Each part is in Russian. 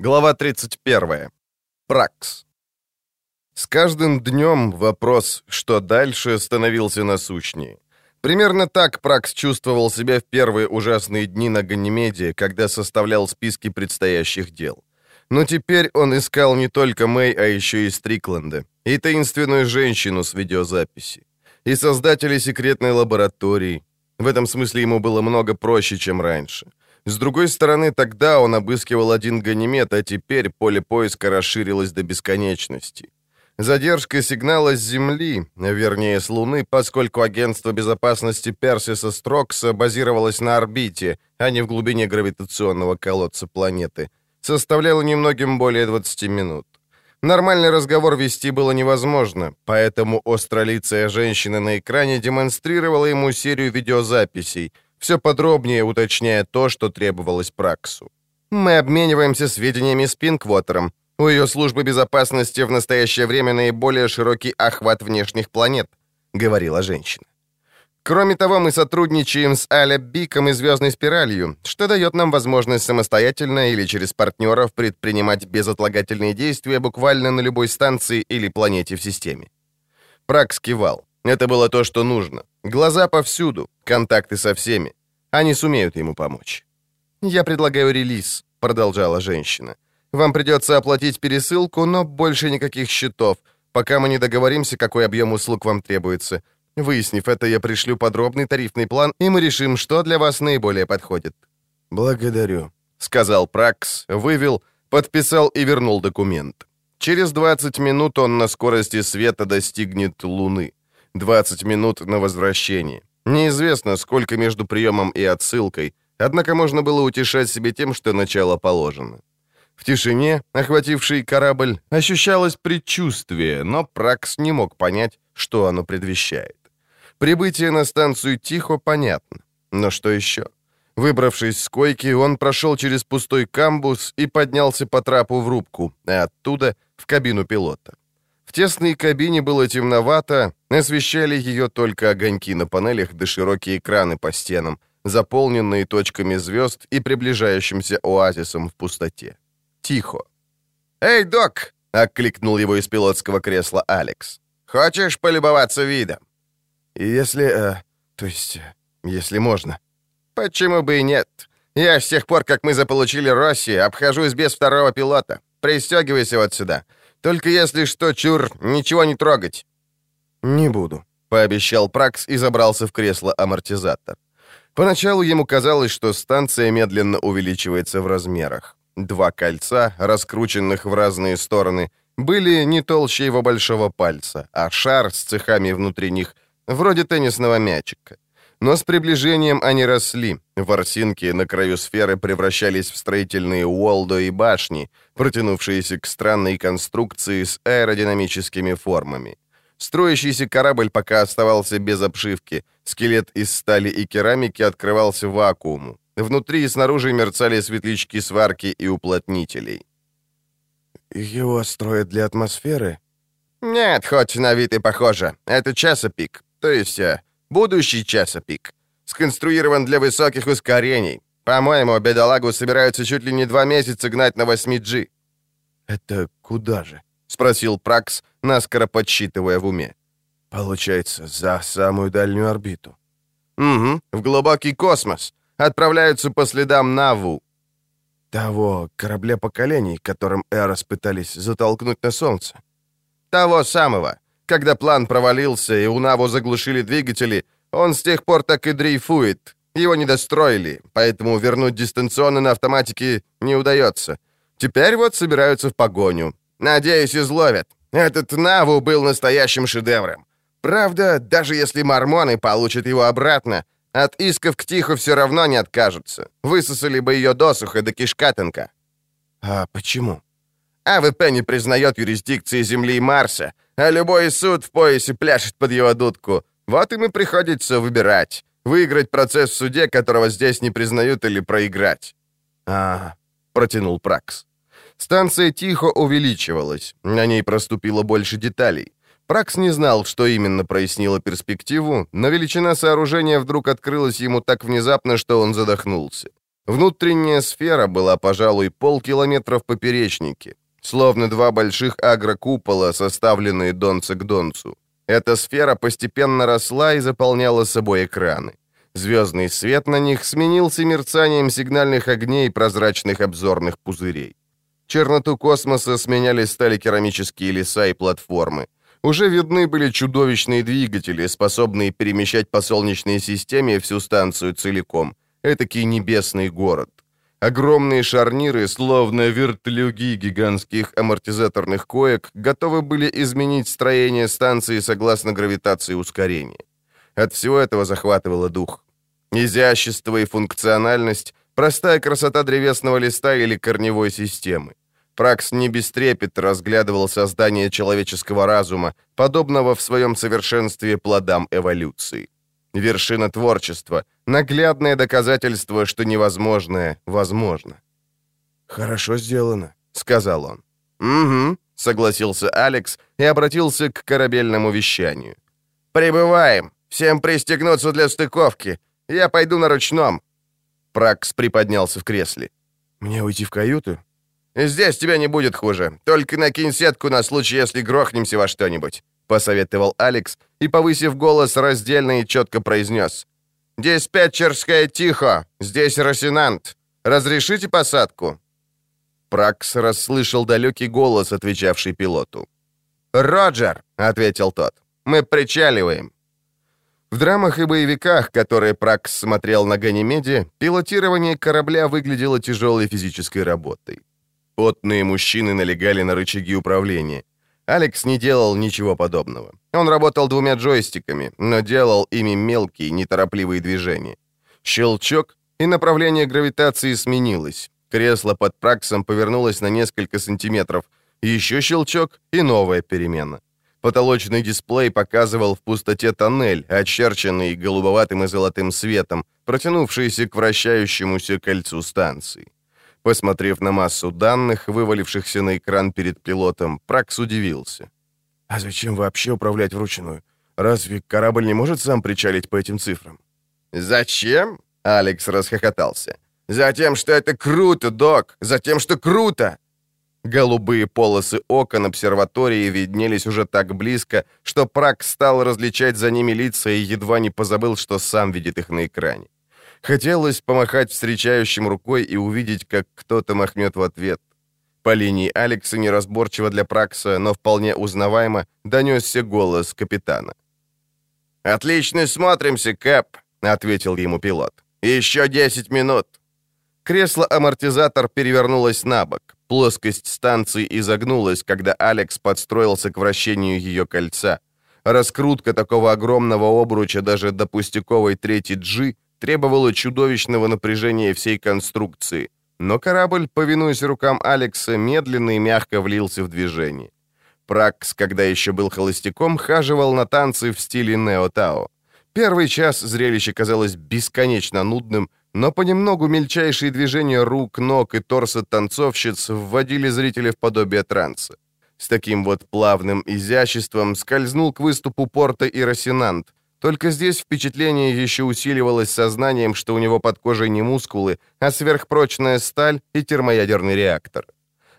Глава 31. Пракс. С каждым днем вопрос «что дальше?» становился насущнее. Примерно так Пракс чувствовал себя в первые ужасные дни на Ганимеде, когда составлял списки предстоящих дел. Но теперь он искал не только Мэй, а еще и Стрикленда, и таинственную женщину с видеозаписи, и создателей секретной лаборатории. В этом смысле ему было много проще, чем раньше. С другой стороны, тогда он обыскивал один ганимед, а теперь поле поиска расширилось до бесконечности. Задержка сигнала с Земли, вернее с Луны, поскольку агентство безопасности Персиса Строкса базировалось на орбите, а не в глубине гравитационного колодца планеты, составляла немногим более 20 минут. Нормальный разговор вести было невозможно, поэтому остролицая женщина на экране демонстрировала ему серию видеозаписей, все подробнее уточняя то, что требовалось Праксу. «Мы обмениваемся сведениями с Пинквотером. У ее службы безопасности в настоящее время наиболее широкий охват внешних планет», — говорила женщина. Кроме того, мы сотрудничаем с Аля Биком и Звездной Спиралью, что дает нам возможность самостоятельно или через партнеров предпринимать безотлагательные действия буквально на любой станции или планете в системе. Прак скивал. Это было то, что нужно. Глаза повсюду, контакты со всеми. Они сумеют ему помочь. «Я предлагаю релиз», — продолжала женщина. «Вам придется оплатить пересылку, но больше никаких счетов, пока мы не договоримся, какой объем услуг вам требуется. Выяснив это, я пришлю подробный тарифный план, и мы решим, что для вас наиболее подходит». «Благодарю», — сказал Пракс, вывел, подписал и вернул документ. Через 20 минут он на скорости света достигнет Луны. 20 минут на возвращение. Неизвестно, сколько между приемом и отсылкой, однако можно было утешать себе тем, что начало положено. В тишине, охватившей корабль, ощущалось предчувствие, но Пракс не мог понять, что оно предвещает. Прибытие на станцию Тихо понятно. Но что еще? Выбравшись с койки, он прошел через пустой камбус и поднялся по трапу в рубку, а оттуда в кабину пилота. Тесной кабине было темновато, освещали ее только огоньки на панелях да широкие экраны по стенам, заполненные точками звезд и приближающимся оазисом в пустоте. Тихо. «Эй, док!» — окликнул его из пилотского кресла Алекс. «Хочешь полюбоваться видом?» Если... Э, то есть, э, если можно. Почему бы и нет? Я с тех пор, как мы заполучили Росси, обхожусь без второго пилота. Пристегивайся вот сюда. Только если что, чур, ничего не трогать. Не буду, пообещал Пракс и забрался в кресло-амортизатор. Поначалу ему казалось, что станция медленно увеличивается в размерах. Два кольца, раскрученных в разные стороны, были не толще его большого пальца, а шар с цехами внутри них — вроде теннисного мячика. Но с приближением они росли. Ворсинки на краю сферы превращались в строительные уолдо и башни, протянувшиеся к странной конструкции с аэродинамическими формами. Строящийся корабль пока оставался без обшивки. Скелет из стали и керамики открывался вакууму. Внутри и снаружи мерцали светлячки сварки и уплотнителей. «Его строят для атмосферы?» «Нет, хоть на вид и похоже. Это часопик. То есть э, будущий часопик. Сконструирован для высоких ускорений. По-моему, бедолагу собираются чуть ли не два месяца гнать на 8G». «Это куда же?» — спросил Пракс, наскоро подсчитывая в уме. «Получается, за самую дальнюю орбиту». «Угу, в глубокий космос. Отправляются по следам Наву». «Того корабля поколений, которым Эрос пытались затолкнуть на Солнце». «Того самого. Когда план провалился и у Наву заглушили двигатели, он с тех пор так и дрейфует. Его не достроили, поэтому вернуть дистанционно на автоматике не удается. Теперь вот собираются в погоню. Надеюсь, изловят. Этот Наву был настоящим шедевром. Правда, даже если мормоны получат его обратно, от исков к Тихо все равно не откажутся. Высосали бы ее досуха, да кишка тонка. А почему? АВП не признает юрисдикции Земли и Марса, а любой суд в поясе пляшет под его дудку. Вот им и приходится выбирать. Выиграть процесс в суде, которого здесь не признают, или проиграть. «А, — протянул Пракс. Станция тихо увеличивалась. На ней проступило больше деталей. Пракс не знал, что именно прояснило перспективу, но величина сооружения вдруг открылась ему так внезапно, что он задохнулся. Внутренняя сфера была, пожалуй, полкилометра в поперечнике, словно два больших агрокупола, составленные донце к донцу. Эта сфера постепенно росла и заполняла собой экраны. Звездный свет на них сменился мерцанием сигнальных огней прозрачных обзорных пузырей. Черноту космоса сменяли стали керамические леса и платформы. Уже видны были чудовищные двигатели, способные перемещать по Солнечной системе всю станцию целиком. Этакий небесный город. Огромные шарниры, словно вертлюги гигантских амортизаторных коек, готовы были изменить строение станции согласно гравитации ускорения. От всего этого захватывало дух. Изящество и функциональность, простая красота древесного листа или корневой системы. Пракс не без трепета разглядывал создание человеческого разума, подобного в своем совершенстве плодам эволюции. Вершина творчества, наглядное доказательство, что невозможное возможно. «Хорошо сделано», — сказал он. «Угу», — согласился Алекс и обратился к корабельному вещанию. «Прибываем! Всем пристегнуться для стыковки! Я пойду на ручном!» Пракс приподнялся в кресле. «Мне уйти в каюту?» «Здесь тебя не будет хуже. Только накинь сетку на случай, если грохнемся во что-нибудь», — посоветовал Алекс и, повысив голос, раздельно и четко произнес. «Диспетчерская тихо! Здесь Росинант! Разрешите посадку?» Пракс расслышал далекий голос, отвечавший пилоту. «Роджер!» — ответил тот. «Мы причаливаем!» В драмах и боевиках, которые Пракс смотрел на Ганимеде, пилотирование корабля выглядело тяжелой физической работой. Потные мужчины налегали на рычаги управления. Алекс не делал ничего подобного. Он работал двумя джойстиками, но делал ими мелкие, неторопливые движения. Щелчок, и направление гравитации сменилось. Кресло под праксом повернулось на несколько сантиметров. Еще щелчок, и новая перемена. Потолочный дисплей показывал в пустоте тоннель, очерченный голубоватым и золотым светом, протянувшийся к вращающемуся кольцу станции. Посмотрев на массу данных, вывалившихся на экран перед пилотом, Пракс удивился. «А зачем вообще управлять вручную? Разве корабль не может сам причалить по этим цифрам?» «Зачем?» — Алекс расхохотался. «Затем, что это круто, док! Затем, что круто!» Голубые полосы окон обсерватории виднелись уже так близко, что Прак стал различать за ними лица и едва не позабыл, что сам видит их на экране. Хотелось помахать встречающим рукой и увидеть, как кто-то махнет в ответ. По линии Алекса неразборчиво для Пракса, но вполне узнаваемо, донесся голос капитана. «Отлично смотримся, Кэп», — ответил ему пилот. «Еще 10 минут». Кресло-амортизатор перевернулось на бок. Плоскость станции изогнулась, когда Алекс подстроился к вращению ее кольца. Раскрутка такого огромного обруча даже до пустяковой трети G требовало чудовищного напряжения всей конструкции, но корабль, повинуясь рукам Алекса, медленно и мягко влился в движение. Пракс, когда еще был холостяком, хаживал на танцы в стиле нео-тао. Первый час зрелище казалось бесконечно нудным, но понемногу мельчайшие движения рук, ног и торса танцовщиц вводили зрителя в подобие транса. С таким вот плавным изяществом скользнул к выступу порта и Росинант, только здесь впечатление еще усиливалось сознанием, что у него под кожей не мускулы, а сверхпрочная сталь и термоядерный реактор.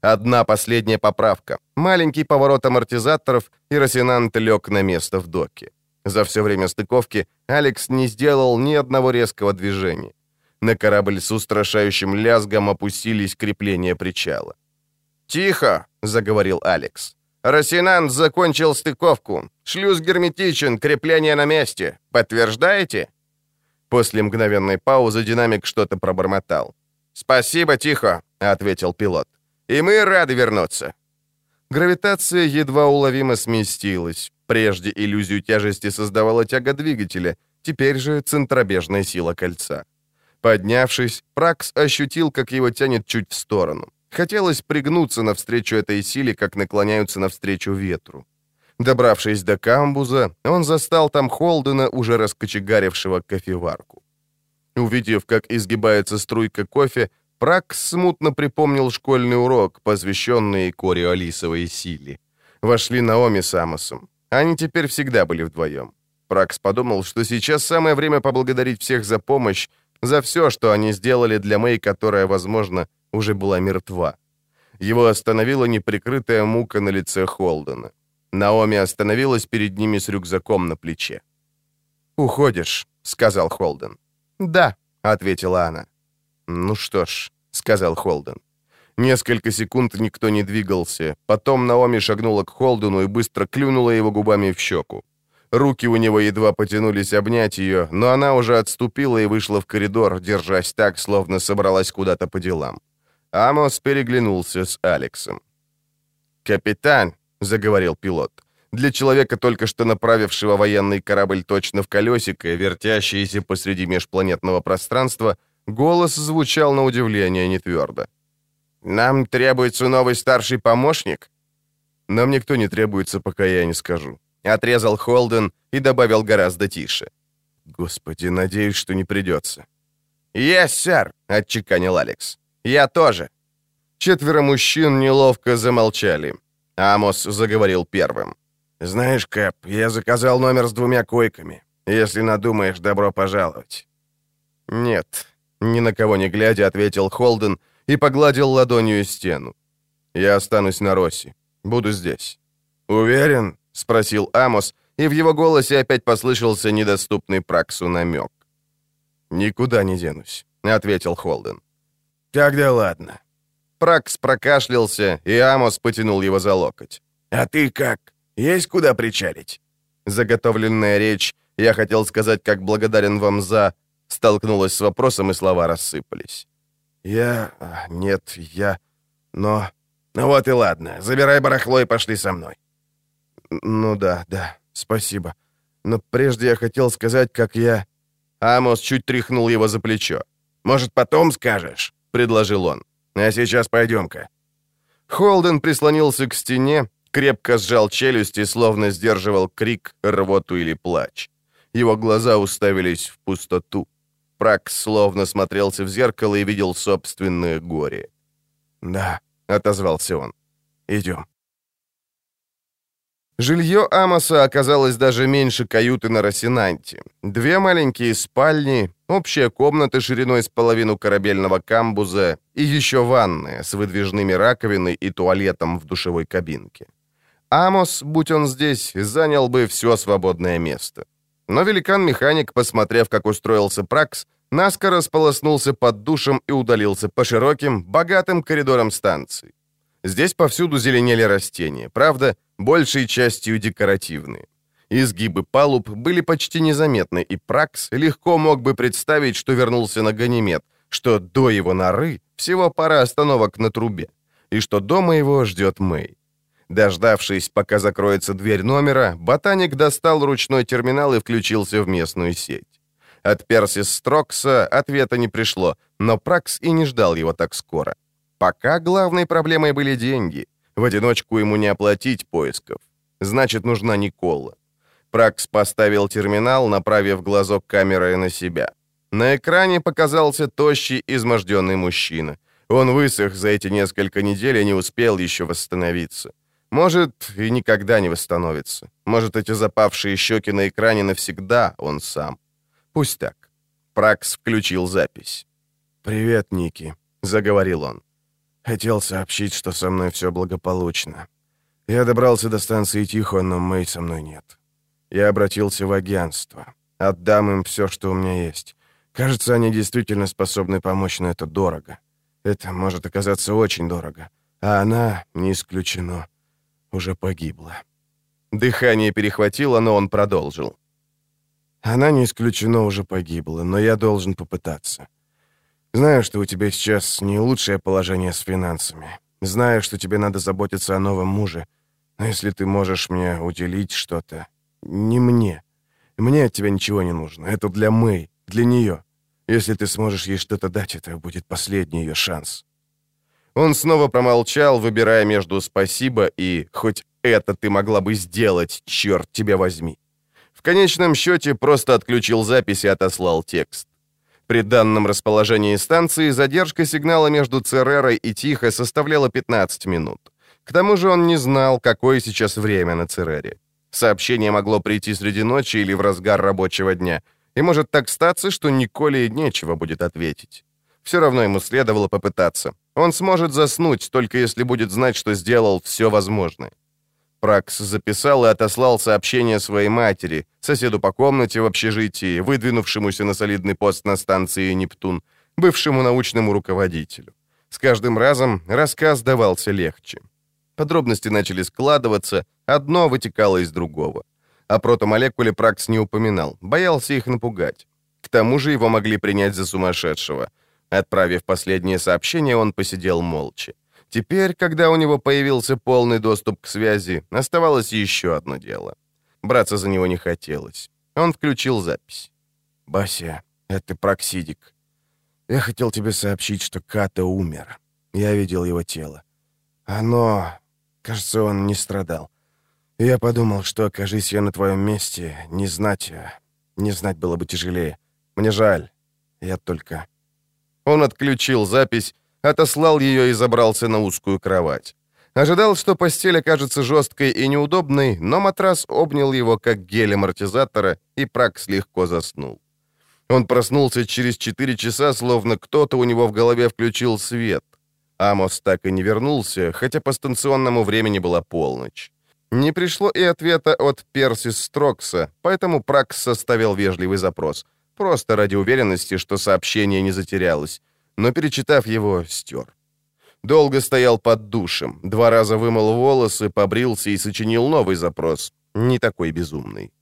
Одна последняя поправка. Маленький поворот амортизаторов, и Росинант лег на место в доке. За все время стыковки Алекс не сделал ни одного резкого движения. На корабль с устрашающим лязгом опустились крепления причала. «Тихо!» — заговорил Алекс. «Росинант закончил стыковку. Шлюз герметичен, крепление на месте. Подтверждаете?» После мгновенной паузы динамик что-то пробормотал. «Спасибо, тихо», — ответил пилот. «И мы рады вернуться». Гравитация едва уловимо сместилась. Прежде иллюзию тяжести создавала тяга двигателя, теперь же центробежная сила кольца. Поднявшись, Пракс ощутил, как его тянет чуть в сторону. Хотелось пригнуться навстречу этой силе, как наклоняются навстречу ветру. Добравшись до камбуза, он застал там Холдена, уже раскочегарившего кофеварку. Увидев, как изгибается струйка кофе, Прак смутно припомнил школьный урок, посвященный кориолисовой силе. Вошли Наоми с Амосом. Они теперь всегда были вдвоем. Пракс подумал, что сейчас самое время поблагодарить всех за помощь, За все, что они сделали для Мэй, которая, возможно, уже была мертва. Его остановила неприкрытая мука на лице Холдена. Наоми остановилась перед ними с рюкзаком на плече. «Уходишь», — сказал Холден. «Да», — ответила она. «Ну что ж», — сказал Холден. Несколько секунд никто не двигался. Потом Наоми шагнула к Холдену и быстро клюнула его губами в щеку. Руки у него едва потянулись обнять ее, но она уже отступила и вышла в коридор, держась так, словно собралась куда-то по делам. Амос переглянулся с Алексом. «Капитан», — заговорил пилот, — «для человека, только что направившего военный корабль точно в колесико, вертящийся посреди межпланетного пространства, голос звучал на удивление нетвердо. «Нам требуется новый старший помощник?» «Нам никто не требуется, пока я не скажу», — отрезал Холден и добавил гораздо тише. «Господи, надеюсь, что не придется». «Yes, сэр», — отчеканил Алекс. «Я тоже». Четверо мужчин неловко замолчали. Амос заговорил первым. «Знаешь, Кэп, я заказал номер с двумя койками. Если надумаешь, добро пожаловать». «Нет», — ни на кого не глядя, ответил Холден и погладил ладонью стену. «Я останусь на Росси. Буду здесь». «Уверен?» — спросил Амос, и в его голосе опять послышался недоступный Праксу намек. «Никуда не денусь», — ответил Холден. «Тогда ладно». Пракс прокашлялся, и Амос потянул его за локоть. «А ты как? Есть куда причалить?» Заготовленная речь, я хотел сказать, как благодарен вам за... Столкнулась с вопросом, и слова рассыпались. «Я... Нет, я... Но...» «Ну вот и ладно. Забирай барахло и пошли со мной». «Ну да, да, спасибо. Но прежде я хотел сказать, как я...» Амос чуть тряхнул его за плечо. «Может, потом скажешь?» — предложил он. «А сейчас пойдем-ка». Холден прислонился к стене, крепко сжал челюсти, словно сдерживал крик, рвоту или плач. Его глаза уставились в пустоту. Прак словно смотрелся в зеркало и видел собственное горе. «Да», — отозвался он, — «идем». Жилье Амоса оказалось даже меньше каюты на Росинанте. Две маленькие спальни, общая комната шириной с половину корабельного камбуза и еще ванная с выдвижными раковиной и туалетом в душевой кабинке. Амос, будь он здесь, занял бы все свободное место. Но великан-механик, посмотрев, как устроился Пракс, наскоро сполоснулся под душем и удалился по широким, богатым коридорам станции. Здесь повсюду зеленели растения, правда, большей частью декоративные. Изгибы палуб были почти незаметны, и Пракс легко мог бы представить, что вернулся на Ганимед, что до его норы всего пара остановок на трубе, и что дома его ждет Мэй. Дождавшись, пока закроется дверь номера, ботаник достал ручной терминал и включился в местную сеть. От Персис Строкса ответа не пришло, но Пракс и не ждал его так скоро. Пока главной проблемой были деньги. В одиночку ему не оплатить поисков. Значит, нужна Никола. Пракс поставил терминал, направив глазок камеры на себя. На экране показался тощий, изможденный мужчина. Он высох за эти несколько недель и не успел еще восстановиться. Может, и никогда не восстановится. Может, эти запавшие щеки на экране навсегда он сам. Пусть так. Пракс включил запись. «Привет, Ники», — заговорил он. «Хотел сообщить, что со мной все благополучно. Я добрался до станции Тихо, но Мэй со мной нет. Я обратился в агентство. Отдам им все, что у меня есть. Кажется, они действительно способны помочь, но это дорого. Это может оказаться очень дорого. А она, не исключено, уже погибла. Дыхание перехватило, но он продолжил. Она, не исключено, уже погибла, но я должен попытаться. Знаю, что у тебя сейчас не лучшее положение с финансами. Знаю, что тебе надо заботиться о новом муже. Но если ты можешь мне уделить что-то... Не мне. Мне от тебя ничего не нужно. Это для Мэй, для нее. Если ты сможешь ей что-то дать, это будет последний ее шанс. Он снова промолчал, выбирая между «спасибо» и «хоть это ты могла бы сделать, черт тебя возьми». В конечном счете просто отключил запись и отослал текст. При данном расположении станции задержка сигнала между Церерой и Тихо составляла 15 минут. К тому же он не знал, какое сейчас время на Церере. Сообщение могло прийти среди ночи или в разгар рабочего дня. И может так статься, что Николе нечего будет ответить. Все равно ему следовало попытаться. Он сможет заснуть, только если будет знать, что сделал все возможное. Пракс записал и отослал сообщение своей матери, соседу по комнате в общежитии, выдвинувшемуся на солидный пост на станции «Нептун», бывшему научному руководителю. С каждым разом рассказ давался легче. Подробности начали складываться, одно вытекало из другого. О протомолекуле Пракс не упоминал, боялся их напугать. К тому же его могли принять за сумасшедшего. Отправив последнее сообщение, он посидел молча. Теперь, когда у него появился полный доступ к связи, оставалось еще одно дело. Браться за него не хотелось. Он включил запись. «Бася, это Проксидик. Я хотел тебе сообщить, что Ката умер. Я видел его тело. Оно... Кажется, он не страдал. я подумал, что, окажись я на твоем месте, не знать... Не знать было бы тяжелее. Мне жаль. Я только...» Он отключил запись, отослал ее и забрался на узкую кровать. Ожидал, что постель окажется жесткой и неудобной, но матрас обнял его, как гель амортизатора, и Пракс легко заснул. Он проснулся через 4 часа, словно кто-то у него в голове включил свет. Амос так и не вернулся, хотя по станционному времени была полночь. Не пришло и ответа от Персис Строкса, поэтому Пракс составил вежливый запрос. Просто ради уверенности, что сообщение не затерялось. Но, перечитав его, стер. Долго стоял под душем, два раза вымыл волосы, побрился и сочинил новый запрос. Не такой безумный.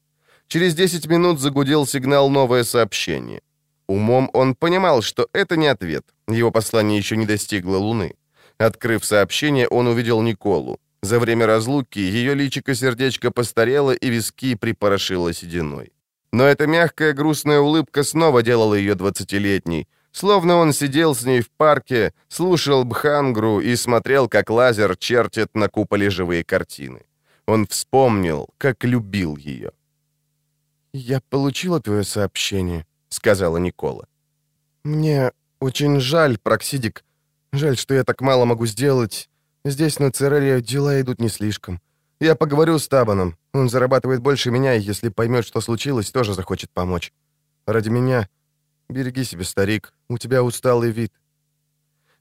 Через 10 минут загудел сигнал «Новое сообщение». Умом он понимал, что это не ответ. Его послание еще не достигло Луны. Открыв сообщение, он увидел Николу. За время разлуки ее личико-сердечко постарело и виски припорошило сединой. Но эта мягкая грустная улыбка снова делала ее двадцатилетней, словно он сидел с ней в парке, слушал Бхангру и смотрел, как лазер чертит на куполе живые картины. Он вспомнил, как любил ее. «Я получила твое сообщение», — сказала Никола. «Мне очень жаль, Проксидик. Жаль, что я так мало могу сделать. Здесь на Церере дела идут не слишком. Я поговорю с Табаном. Он зарабатывает больше меня, и если поймет, что случилось, тоже захочет помочь. Ради меня. Береги себя, старик. У тебя усталый вид».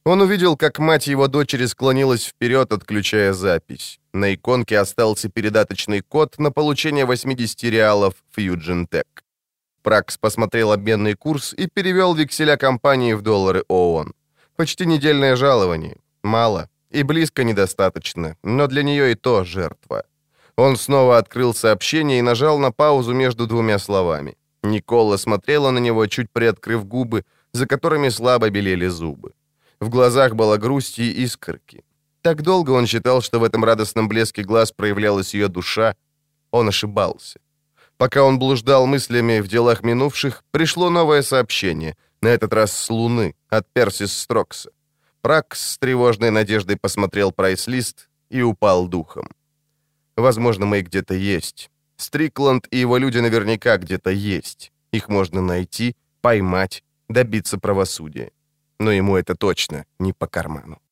Он увидел, как мать его дочери склонилась вперед, отключая запись. На иконке остался передаточный код на получение 80 реалов Fusion Tech. Пракс посмотрел обменный курс и перевел векселя компании в доллары ООН. Почти недельное жалование. Мало. И близко недостаточно, но для нее и то жертва. Он снова открыл сообщение и нажал на паузу между двумя словами. Никола смотрела на него, чуть приоткрыв губы, за которыми слабо белели зубы. В глазах была грусть и искорки. Так долго он считал, что в этом радостном блеске глаз проявлялась ее душа. Он ошибался. Пока он блуждал мыслями в делах минувших, пришло новое сообщение, на этот раз с Луны, от Персис Строкса. Прак с тревожной надеждой посмотрел прайс-лист и упал духом. Возможно, мы где-то есть. Стрикланд и его люди наверняка где-то есть. Их можно найти, поймать, добиться правосудия. Но ему это точно не по карману.